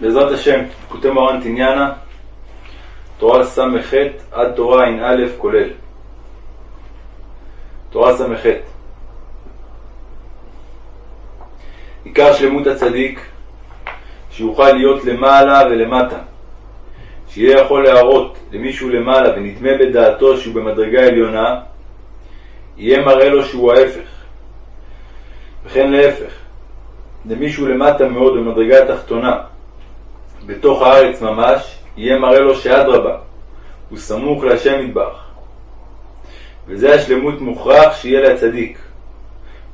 בעזרת השם, כותב מרן תניאנה, תורה ס"ח עד תורה ע"א כולל. תורה ס"ח עיקר שלמות הצדיק, שיוכל להיות למעלה ולמטה, שיהיה יכול להראות למישהו למעלה ונדמה בדעתו שהוא במדרגה עליונה, יהיה מראה לו שהוא ההפך. וכן להפך, למישהו למטה מאוד במדרגה התחתונה, בתוך הארץ ממש, יהיה מראה לו שאדרבה, הוא סמוך להשם מטבח. וזה השלמות מוכרח שיהיה לצדיק,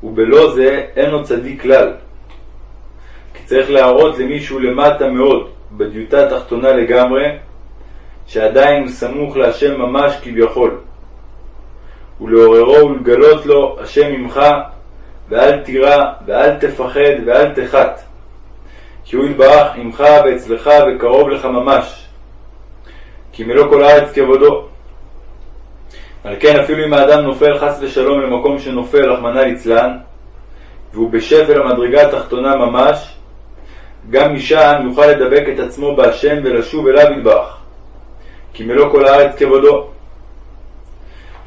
ובלא זה אין לו צדיק כלל. כי צריך להראות למישהו למטה מאוד, בדיוטה התחתונה לגמרי, שעדיין הוא סמוך להשם ממש כביכול. ולעוררו ולגלות לו השם ממך, ואל תירא, ואל תפחד, ואל תחת. כי הוא יתברך עמך ואצלך וקרוב לך ממש. כי מלוא כל הארץ כבודו. על כן אפילו אם האדם נופל חס ושלום למקום שנופל, רחמנא ליצלן, והוא בשפל המדרגה התחתונה ממש, גם משם יוכל לדבק את עצמו בהשם ולשוב אליו יתברך. כי מלוא כל הארץ כבודו.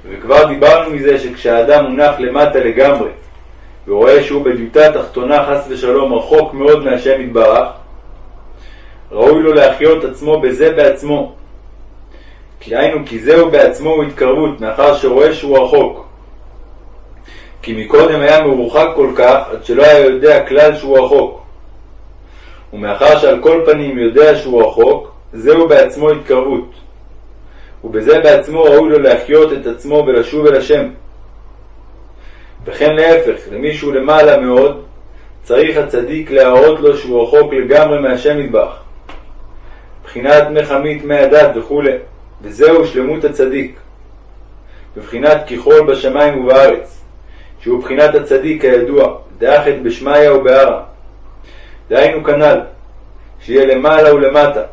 וכבר דיברנו מזה שכשהאדם מונח למטה לגמרי, ורואה שהוא בדיוטה התחתונה חס ושלום רחוק מאוד מהשם יתברך, ראוי לו להחיות עצמו בזה בעצמו. כי היינו כי זהו בעצמו הוא התקרבות, מאחר שרואה שהוא רחוק. כי מקודם היה מרוחק כל כך, עד שלא היה יודע כלל שהוא רחוק. ומאחר שעל כל פנים יודע שהוא רחוק, זהו בעצמו התקרבות. ובזה בעצמו ראוי לו להחיות את עצמו ולשוב אל השם. וכן להפך, למי שהוא למעלה מאוד, צריך הצדיק להראות לו שהוא רחוק לגמרי מהשם מטבח. בחינת מחמית מי הדת וכו', וזהו שלמות הצדיק. בבחינת ככל בשמיים ובארץ, שהוא בחינת הצדיק הידוע, דאחת בשמיא ובערה. דהיינו כנ"ל, שיהיה למעלה ולמטה,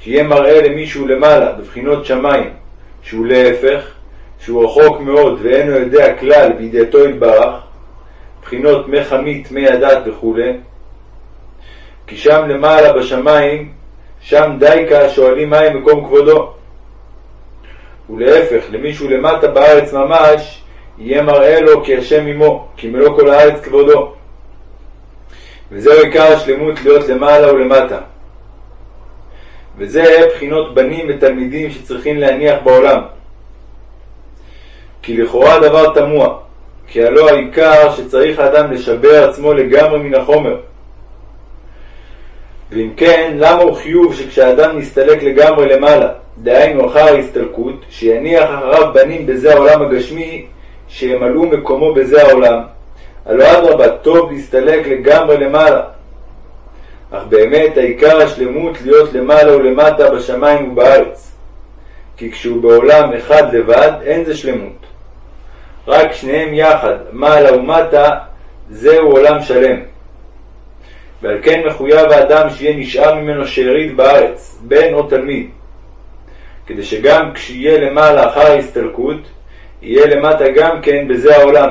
שיהיה מראה למישהו למעלה, בבחינות שמיים, שהוא להפך, שהוא רחוק מאוד ואינו יודע כלל בידיעתו יתברך, בחינות מי חמית, מי הדת וכו', כי שם למעלה בשמיים, שם דייקה שואלים מהם מקום כבודו. ולהפך, למישהו למטה בארץ ממש, יהיה מראה לו כי השם עמו, כי מלוא כל הארץ כבודו. וזהו עיקר השלמות להיות למעלה ולמטה. וזה בחינות בנים ותלמידים שצריכים להניח בעולם. כי לכאורה דבר תמוה, כי הלא העיקר שצריך האדם לשבר עצמו לגמרי מן החומר. ואם כן, למה הוא חיוב שכשאדם מסתלק לגמרי למעלה, דהיינו אחר ההסתלקות, שיניח אחריו בנים בזה העולם הגשמי, שימלאו מקומו בזה העולם. הלא אדרבה, טוב להסתלק לגמרי למעלה. אך באמת העיקר השלמות להיות למעלה ולמטה בשמיים ובארץ. כי כשהוא בעולם אחד לבד, אין זה שלמות. רק שניהם יחד, מעלה ומטה, זהו עולם שלם. ועל כן מחויב האדם שיהיה נשאר ממנו שארית בארץ, בן או תלמיד. כדי שגם כשיהיה למעלה אחר ההסתלקות, יהיה למטה גם כן בזה העולם.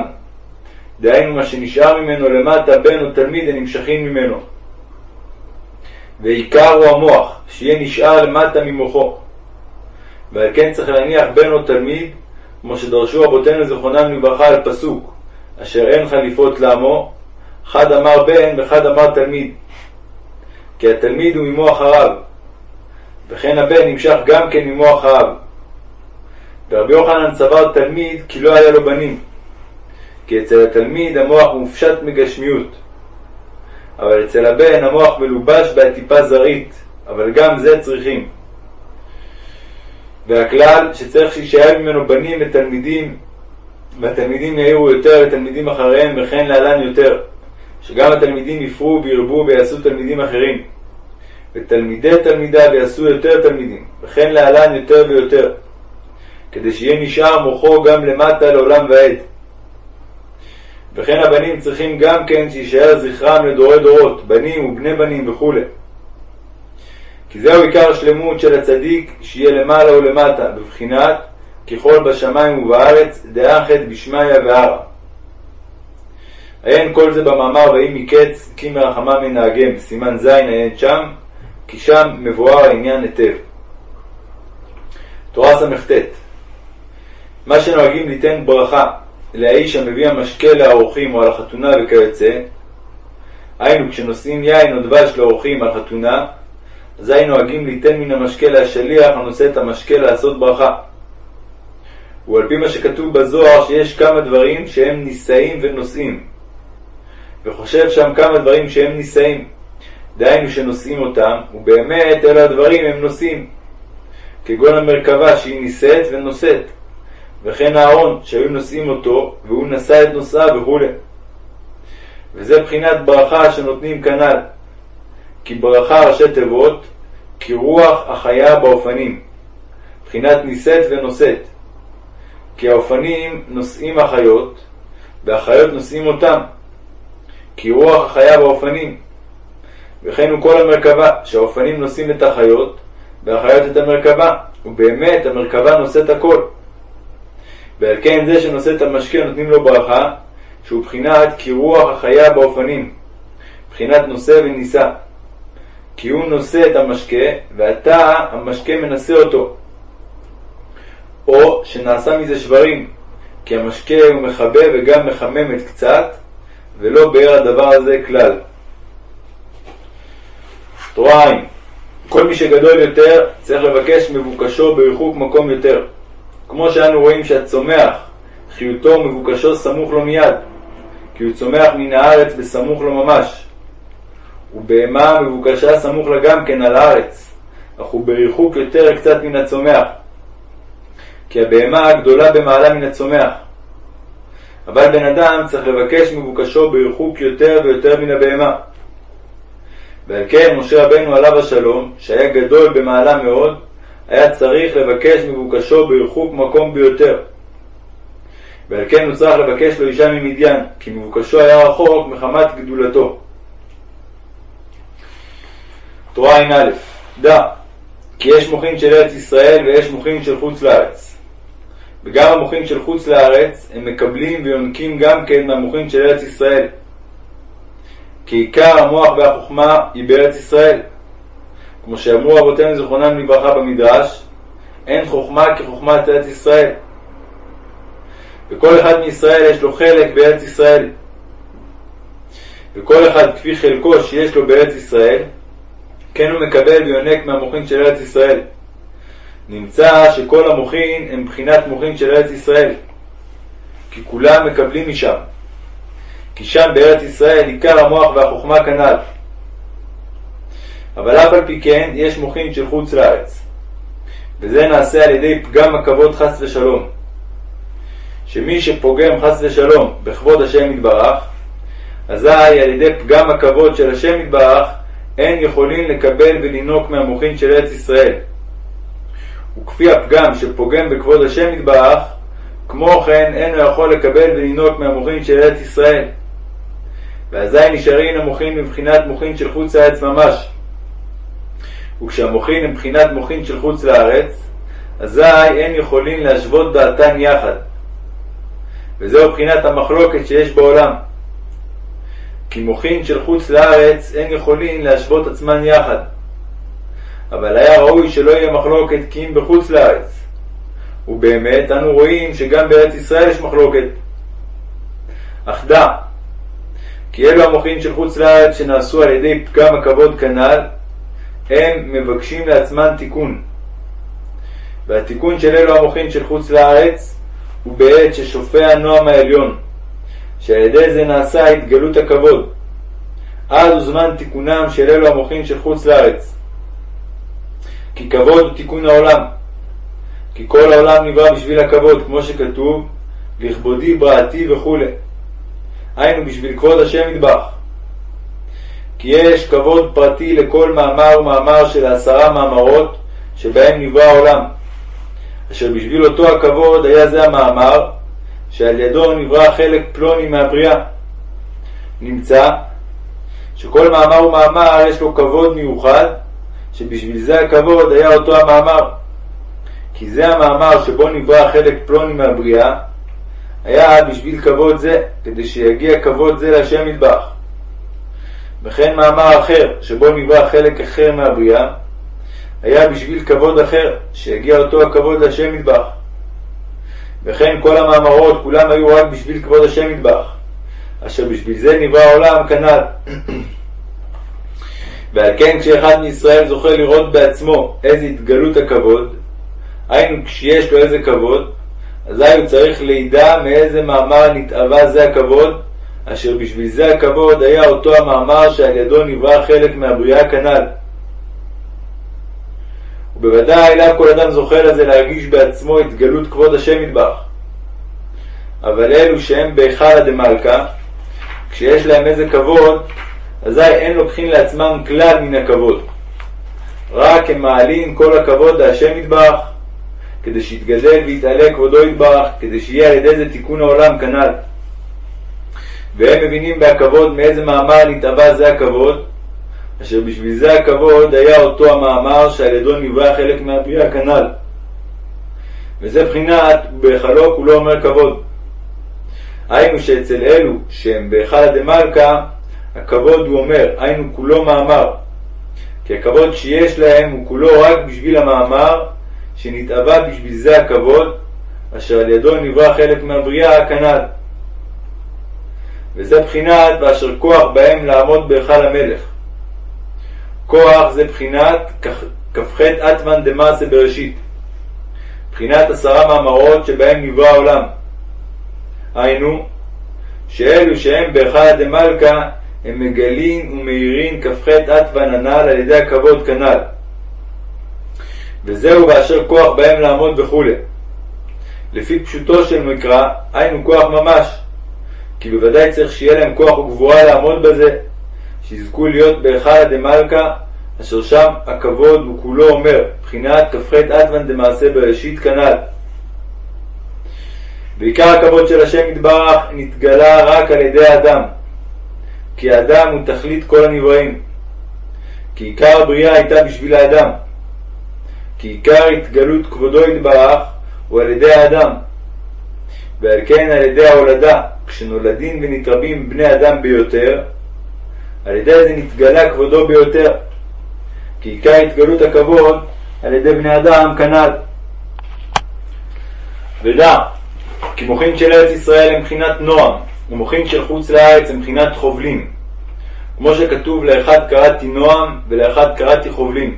דהיינו מה שנשאר ממנו למטה בן או תלמיד הנמשכים ממנו. ועיקר הוא המוח, שיהיה נשאר למטה ממוחו. ועל כן צריך להניח בן או תלמיד כמו שדרשו רבותינו זיכרונם לברכה על פסוק, אשר אין חליפות לעמו, חד אמר בן וחד אמר תלמיד. כי התלמיד הוא ממוח הרב, וכן הבן נמשך גם כן ממוח האב. ורבי יוחנן סבר תלמיד כי לא היה לו בנים, כי אצל התלמיד המוח מופשט מגשמיות, אבל אצל הבן המוח מלובש בעטיפה זרעית, אבל גם זה צריכים. והכלל שצריך שישאר ממנו בנים ותלמידים, והתלמידים יאירו יותר לתלמידים אחריהם, וכן להלן יותר, שגם התלמידים יפרו וירבו ויעשו תלמידים אחרים, ותלמידי תלמידיו יעשו יותר תלמידים, וכן להלן יותר ויותר, כדי שיהיה נשאר מוחו גם למטה לעולם ועד. וכן הבנים צריכים גם כן שישאר זכרם לדורי דורות, בנים ובני בנים וכולי. כי זהו עיקר השלמות של הצדיק, שיהיה למעלה ולמטה, בבחינת ככל בשמיים ובארץ, דאחת בשמיא והרע. עיין כל זה במאמר ויהי מקץ, כי מרחמה מנהגם, סימן ז' עיין שם, כי שם מבואר העניין היטב. תורה ס"ט מה שנוהגים ליתן ברכה לאיש המביא המשקה לאורחים או על החתונה וכיוצא, היינו כשנושאים יין או דבש לאורחים על חתונה, אזי נוהגים ליתן מן המשקה להשליח הנושא את המשקה לעשות ברכה. ועל פי מה שכתוב בזוהר שיש כמה דברים שהם נישאים ונושאים. וחושב שם כמה דברים שהם נישאים. דהיינו שנושאים אותם, ובאמת אלה הדברים הם נושאים. כגון המרכבה שהיא נישאת ונושאת. וכן הארון שהיו נושאים אותו, והוא נשא את נושאיו וכו'. וזה בחינת ברכה שנותנים כנ"ל. כי ברכה ראשי תיבות, כי רוח החיה באופנים. בחינת נישאת ונושאת. כי האופנים נושאים החיות, והחיות נושאים אותם. כי רוח החיה באופנים. וכן הוא כל המרכבה, שהאופנים נושאים את החיות, והחיות את המרכבה, ובאמת המרכבה נושאת הכל. ועל כן זה שנושא את המשקה נותנים לו ברכה, שהוא בחינת כי רוח החיה באופנים, בחינת נושא ונישא. כי הוא נושא את המשקה, ואתה המשקה מנשא אותו. או שנעשה מזה שברים, כי המשקה הוא מכבה וגם מחממת קצת, ולא באר הדבר הזה כלל. תורה עין כל מי שגדול יותר צריך לבקש מבוקשו בריחוק מקום יותר. כמו שאנו רואים שהצומח, חיותו ומבוקשו סמוך לו מיד, כי הוא צומח מן הארץ בסמוך לו ממש. ובהמה מבוקשה סמוך לה גם כן על הארץ, אך הוא בריחוק יותר קצת מן הצומח. כי הבהמה הגדולה במעלה מן הצומח. אבל בן אדם צריך לבקש מבוקשו בריחוק יותר ויותר מן הבהמה. ועל כן משה רבנו עליו השלום, שהיה גדול במעלה מאוד, היה צריך לבקש מבוקשו בריחוק מקום ביותר. ועל כן הוא צריך לבקש לו אישה ממדיין, כי מבוקשו היה רחוק מחמת גדולתו. תורה ע"א דע כי יש מוחין של ארץ ישראל ויש מוחין של חוץ לארץ. וגם המוחין של חוץ לארץ הם מקבלים ויונקים גם כן מהמוחין של ארץ ישראל. כי עיקר המוח והחוכמה היא בארץ ישראל. כמו שאמרו אבותינו זיכרונם לברכה במדרש, אין חוכמה כחוכמת ארץ ישראל. וכל אחד מישראל יש לו חלק בארץ ישראל. וכל אחד כפי חלקו שיש לו בארץ ישראל, כן הוא מקבל ויונק מהמוחין של ארץ ישראל. נמצא שכל המוחין הם בחינת מוחין של ארץ ישראל, כי כולם מקבלים משם. כי שם בארץ ישראל עיקר המוח והחוכמה כנ"ל. אבל אף על פי כן יש מוחין של חוץ לארץ, וזה נעשה על ידי פגם הכבוד חס ושלום. שמי שפוגם חס ושלום בכבוד השם יתברך, אזי על ידי פגם הכבוד של השם יתברך, אין יכולים לקבל ולינוק מהמוחין של ארץ ישראל. וכפי הפגם שפוגם בכבוד השם יתברך, כמו כן אינו יכול לקבל ולינוק מהמוחין של ארץ ישראל. ואזי נשארים המוחין מבחינת מוחין של חוץ לארץ ממש. וכשהמוחין הם מבחינת מוחין של חוץ לארץ, אזי אין יכולים להשוות דעתן יחד. וזהו מבחינת המחלוקת שיש בעולם. כי מוחין של חוץ לארץ אין יכולים להשוות עצמן יחד. אבל היה ראוי שלא יהיה מחלוקת כי אם בחוץ לארץ. ובאמת אנו רואים שגם בארץ ישראל יש מחלוקת. אך דע כי אלו המוחין של חוץ לארץ שנעשו על ידי פגם הכבוד כנ"ל, הם מבקשים לעצמם תיקון. והתיקון של אלו המוחין של חוץ לארץ הוא בעת ששופע הנועם העליון, שעל ידי זה נעשה התגלות הכבוד. אז הוא זמן תיקונם של אלו המוחין של חוץ לארץ. כי כבוד הוא תיקון העולם. כי כל העולם נברא בשביל הכבוד, כמו שכתוב, לכבודי בראתי וכולי. היינו בשביל כבוד השם ידבח. כי יש כבוד פרטי לכל מאמר ומאמר של עשרה מאמרות שבהם נברא העולם, אשר בשביל אותו הכבוד היה זה המאמר שעל ידו נברא חלק פלוני מהבריאה. נמצא שכל מאמר ומאמר יש לו כבוד מיוחד, שבשביל זה הכבוד היה אותו המאמר. כי זה המאמר שבו נברא חלק פלוני מהבריאה, היה בשביל כבוד זה, כדי שיגיע כבוד זה להשם מטבח. וכן מאמר אחר, שבו נברא חלק אחר מהבריאה, היה בשביל כבוד אחר, שהגיע אותו הכבוד להשם מטבח. וכן כל המאמרות, כולם היו רק בשביל כבוד השם מטבח, אשר בשביל זה נברא העולם כנ"ל. ועל כן כשאחד מישראל זוכה לראות בעצמו איזה התגלות הכבוד, היינו כשיש לו איזה כבוד, אזי הוא צריך לידע מאיזה מאמר נתאווה זה הכבוד, אשר בשביל זה הכבוד היה אותו המאמר שעל ידו נברא חלק מהבריאה כנ"ל. ובוודאי לאו כל אדם זוכה לזה להרגיש בעצמו התגלות כבוד השם מטבח. אבל אלו שהם בהיכלא דמלכא, כשיש להם איזה כבוד, אזי אין לוקחים לעצמם כלל מן הכבוד. רק הם מעלים כל הכבוד להשם יתברך, כדי שיתגדל ויתעלה כבודו יתברך, כדי שיהיה על ידי זה תיקון העולם כנ"ל. והם מבינים בהכבוד מאיזה מאמר נתאווה זה הכבוד, אשר בשביל זה הכבוד היה אותו המאמר שעל ידו נברא חלק מהבריאה כנ"ל. וזה בחינת בהיכלו כולו אומר כבוד. היינו שאצל אלו שהם בהיכלא דמלכא, הכבוד הוא אומר, היינו כולו מאמר. כי הכבוד שיש להם הוא כולו רק בשביל המאמר, שנתאווה בשביל זה הכבוד, אשר על ידו נברא חלק מהבריאה כנ"ל. וזה בחינת ואשר כוח בהם לעמוד בהיכל המלך. כוח זה בחינת כ"ח אטמן דמעשה בראשית. בחינת עשרה מאמרות שבהם נברא העולם. היינו, שאלו שהם בהיכל דמלכא הם מגלין ומאירין כ"ח אטמן הנ"ל על ידי הכבוד כנ"ל. וזהו באשר כוח בהם לעמוד וכולי. לפי פשוטו של מקרא, היינו כוח ממש, כי בוודאי צריך שיהיה להם כוח וגבורה לעמוד בזה, שיזכו להיות בהיכל דמלכא, אשר שם הכבוד הוא כולו אומר, בחינת כ"ח אטמן דמעשה בראשית כנ"ל. ועיקר הכבוד של השם יתברך נתגלה רק על ידי האדם, כי האדם הוא תכלית כל הנבראים. כי עיקר הבריאה הייתה בשביל האדם. כי עיקר התגלות כבודו יתברך הוא על ידי האדם. ועל כן על ידי ההולדה, כשנולדים ונתרבים בני אדם ביותר, על ידי זה נתגלה כבודו ביותר. כי עיקר התגלות הכבוד על ידי בני אדם כנ"ל. ודע, כי מוחין של ארץ ישראל הם מבחינת נועם, ומוחין של חוץ לארץ הם מבחינת חובלים. כמו שכתוב לאחד קראתי נועם ולאחד קראתי חובלים.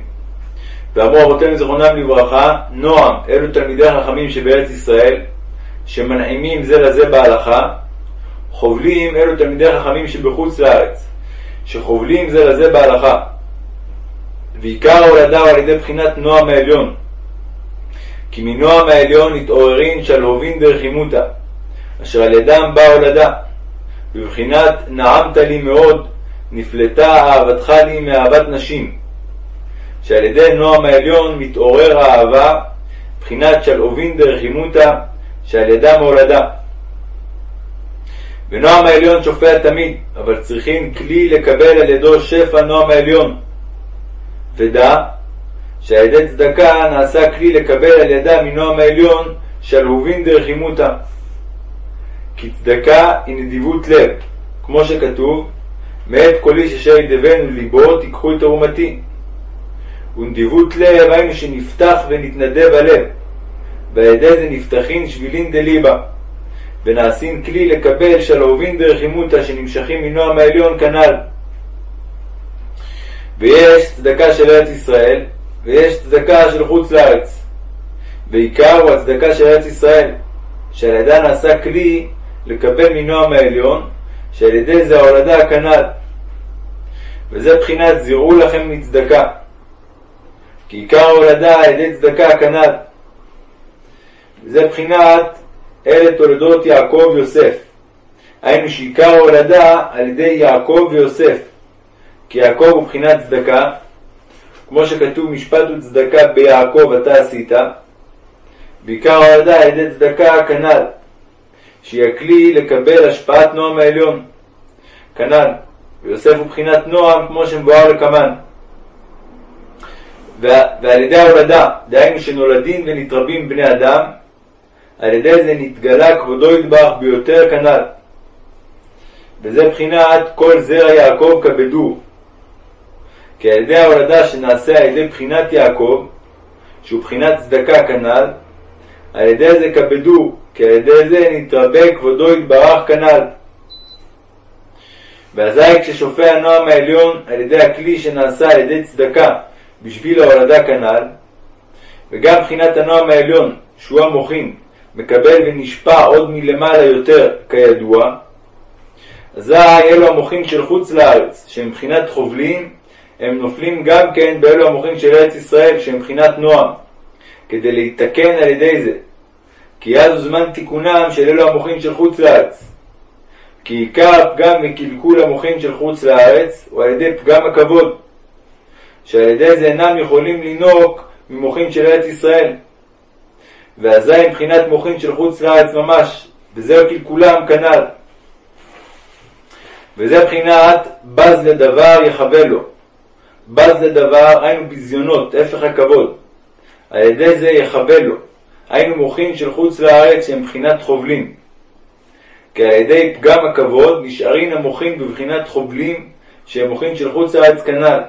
ואמרו אבותינו זיכרונם לברכה, נועם אלו תלמידי החכמים שבארץ ישראל, שמנעימים זה לזה בהלכה, חובלים אלו תלמידי חכמים שבחוץ לארץ, שחובלים זה לזה בהלכה. ועיקר ההולדה הוא על ידי בחינת נועם העליון. כי מנועם העליון נתעוררין שלהובין דרחימותא, אשר על ידם באה הולדה. בבחינת נעמת לי מאוד, נפלטה אהבתך לי מאהבת נשים. שעל ידי נועם העליון מתעורר האהבה, בחינת שלהובין דרחימותא, שעל ידם ההולדה. ונועם העליון שופע תמיד, אבל צריכים כלי לקבל על ידו שפע נועם העליון. ודע שעל ידי צדקה נעשה כלי לקבל על ידה מנועם העליון שלהובין דרחימותא. כי צדקה היא נדיבות לב, כמו שכתוב, מאת כל איש אשר ידבנו ליבו תיקחו את תרומתי. ונדיבות לב היינו שנפתח ונתנדב הלב, ועל ידי זה נפתחין שבילין דליבה, ונעשין כלי לקבל שלהובין דרחימותא שנמשכים מנועם העליון כנ"ל. ויש צדקה של ארץ ישראל, ויש צדקה של חוץ לארץ. ועיקר הוא הצדקה של ארץ ישראל, שעל ידה נעשה כלי לקבל מנועם העליון, שעל ידי זה ההולדה כנ"ל. וזה בחינת זירו לכם מצדקה. כי עיקר ההולדה על ידי צדקה כנ"ל. וזה בחינת אלה תולדות יעקב ויוסף. היינו שעיקר ההולדה על ידי יעקב ויוסף. כי יעקב הוא בחינת צדקה, כמו שכתוב משפט וצדקה ביעקב אתה עשית, בעיקר ההולדה על ידי צדקה כנ"ל, שהיא הכלי לקבל השפעת נועם העליון, כנ"ל, ויוסף הוא בחינת נועם כמו שמבואר לקמן. ועל ידי ההולדה, דהיינו שנולדים ונתרבים בני אדם, על ידי זה נתגלה כבודו יתברך ביותר כנ"ל. וזה בחינת כל זרע יעקב כבדו. כי על ידי ההולדה שנעשה על ידי בחינת יעקב, שהוא בחינת צדקה כנ"ל, על ידי זה כבדו, כי על ידי זה נתרבה כבודו יתברך כנ"ל. ואזי כששופע הנועם העליון על ידי הכלי שנעשה על ידי צדקה בשביל ההולדה כנ"ל, וגם בחינת הנועם העליון, שהוא המוחין, מקבל ונשפע עוד מלמעלה יותר, כידוע, אזי אלו המוחין של חוץ לארץ, שהם מבחינת חובלים, הם נופלים גם כן באלו המוחין של ארץ ישראל, שהם מבחינת נועם, כדי להתקן על ידי זה. כי אז הוא זמן תיקונם של אלו המוחין של חוץ לארץ. כי עיקר הפגם וקלקול המוחין של חוץ לארץ הוא על ידי פגם הכבוד, שעל ידי זה אינם יכולים לנהוג ממוחין של ארץ ישראל. ואזי מבחינת מוחין של חוץ לארץ ממש, וזהו קלקולם כנ"ל. וזה מבחינת בז לדבר יחווה לו. בז לדבר, היינו ביזיונות, הפך הכבוד. על ידי זה יחווה לו. היינו מוחין של חוץ לארץ שהם מבחינת חובלים. כי על ידי פגם הכבוד נשארין המוחין בבחינת חובלים שהם מוחין של חוץ לארץ כנ"ל.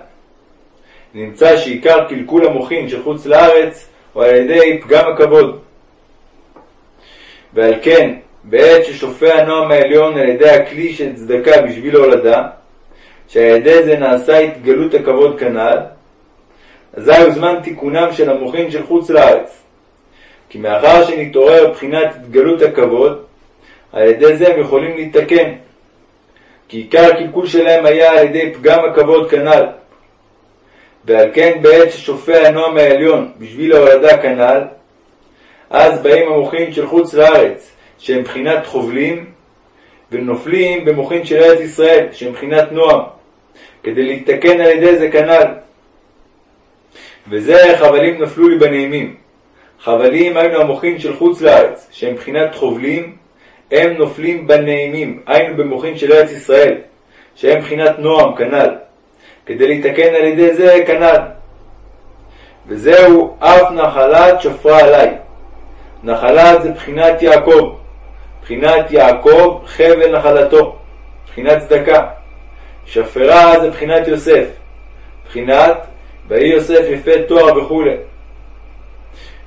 נמצא שעיקר קלקול המוחין של חוץ לארץ הוא על ידי פגם הכבוד. ועל כן, בעת ששופע הנועם העליון על ידי הכלי של צדקה בשביל ההולדה, שעל ידי זה נעשה התגלות הכבוד כנ"ל, אזי הוא זמן תיקונם של המוחין של חוץ לארץ. כי מאחר שנתעורר בחינת התגלות הכבוד, על ידי זה הם יכולים להתקן. כי עיקר הקלקול שלהם היה על ידי פגם הכבוד כנ"ל. ועל כן בעת ששופע הנועם העליון בשביל ההולדה כנ"ל, אז באים המוחין של חוץ לארץ, שהם בחינת חובלים, ונופלים במוחין של ארץ ישראל, שהם בחינת נועם, כדי להתקן על ידי זה כנ"ל. וזה חבלים נפלו לי בנעימים. חבלים היינו המוחין של חוץ לארץ, שהם בחינת חובלים, הם נופלים בנעימים, היינו במוחין של ארץ ישראל, שהם בחינת נועם כנ"ל, כדי להתקן על ידי זה כנ"ל. וזהו אף נחלת שפרה עליי. נחלת זה בחינת יעקב, בחינת יעקב חבל נחלתו, בחינת צדקה. שפרה זה בחינת יוסף, בחינת ויהי יוסף יפה תואר וכולי.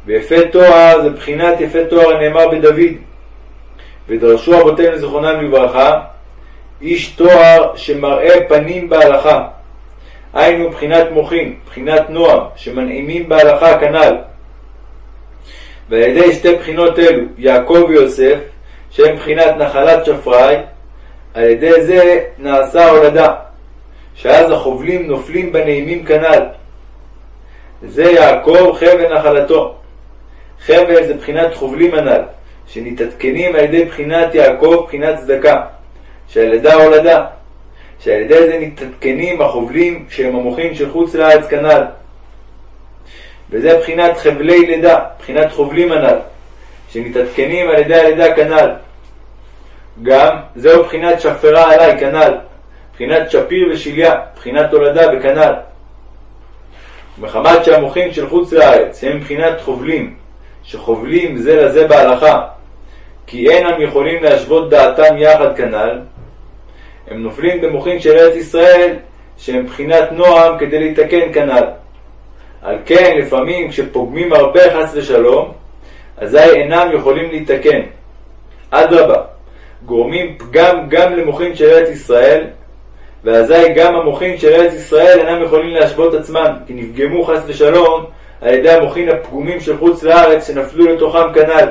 ויפה תואר זה בחינת יפה תואר הנאמר בדוד. ודרשו אבותינו זיכרונם לברכה, איש תואר שמראה פנים בהלכה. היינו בחינת מוחין, בחינת נועם, שמנעימים בהלכה כנ"ל. ועל ידי שתי בחינות אלו, יעקב ויוסף, שהם בחינת נחלת שפרי, על ידי זה נעשה הולדה, שאז החובלים נופלים בנעימים כנ"ל. זה יעקב חבל נחלתו. חבל זה בחינת חובלים הנ"ל, שנתעדכנים על ידי בחינת יעקב, בחינת צדקה, שעל ידה הולדה, שעל ידי זה נתעדכנים החובלים שהם המוחים של חוץ לארץ כנ"ל. וזה בחינת חבלי לידה, בחינת חובלים הנ"ל, שמתעדכנים על ידי הלידה כנ"ל. גם זהו בחינת שפרה עליי כנ"ל, בחינת שפיר ושליה, בחינת הולדה וכנ"ל. מחמת שהמוחים של חוץ לארץ הם בחינת חובלים, שחובלים זה לזה בהלכה, כי אינם יכולים להשוות דעתם יחד כנ"ל, הם נופלים במוחין של ארץ ישראל, שהם בחינת נועם כדי להתקן כנ"ל. על כן, לפעמים כשפוגמים הרבה חס ושלום, אזי אינם יכולים להתקן. אדרבה, גורמים פגם גם למוחין של ארץ ישראל, ואזי גם המוחין של ארץ ישראל אינם יכולים להשוות עצמם, כי נפגמו חס ושלום על ידי המוחין הפגומים של חוץ לארץ שנפלו לתוכם כנ"ל.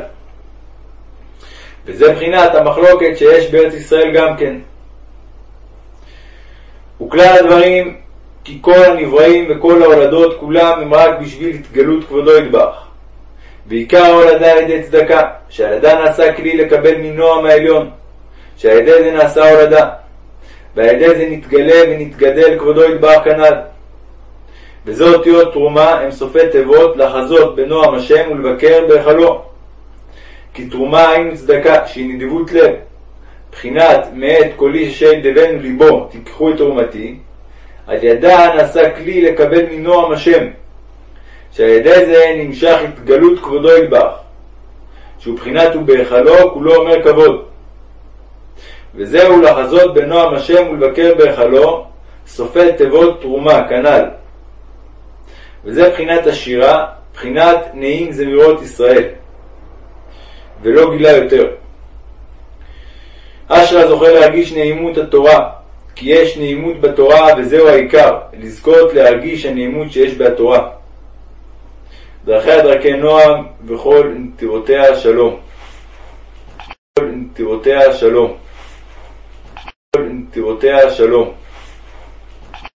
וזה מבחינת המחלוקת שיש בארץ ישראל גם כן. וכלל הדברים, כי כל הנבראים וכל ההולדות כולם הם רק בשביל התגלות כבודו ידבח. ועיקר ההולדה על ידי צדקה, שעל ידה נעשה כלי לקבל מנועם העליון, שעל ידי זה נעשה הולדה, ועל ידי זה נתגלה ונתגדל כבודו ידבח כנ"ל. וזה אותיות תרומה הם סופי תיבות לחזות בנועם השם ולבקר בהיכלו. כי תרומה היינו צדקה שהיא נדיבות לב. בחינת מאת איש אשר ידבנו ליבו תיקחו את תרומתי, על ידה נעשה כלי לקבל מנועם השם, שעל ידי זה נמשך התגלות כבודו ידבח, שהוא בחינת ובהיכלו כולו אומר כבוד. וזהו לחזות בנועם השם ולבקר בהיכלו, סופי תיבות תרומה, כנ"ל. וזה בחינת השירה, בחינת נעים זמירות ישראל, ולא גילה יותר. אשרי הזוכה להרגיש נעימות התורה, כי יש נעימות בתורה וזהו העיקר, לזכות להרגיש הנעימות שיש בתורה. דרכיה דרכי נועם וכל נתיבותיה שלום. כל נתיבותיה שלום. כל נתיבותיה שלום.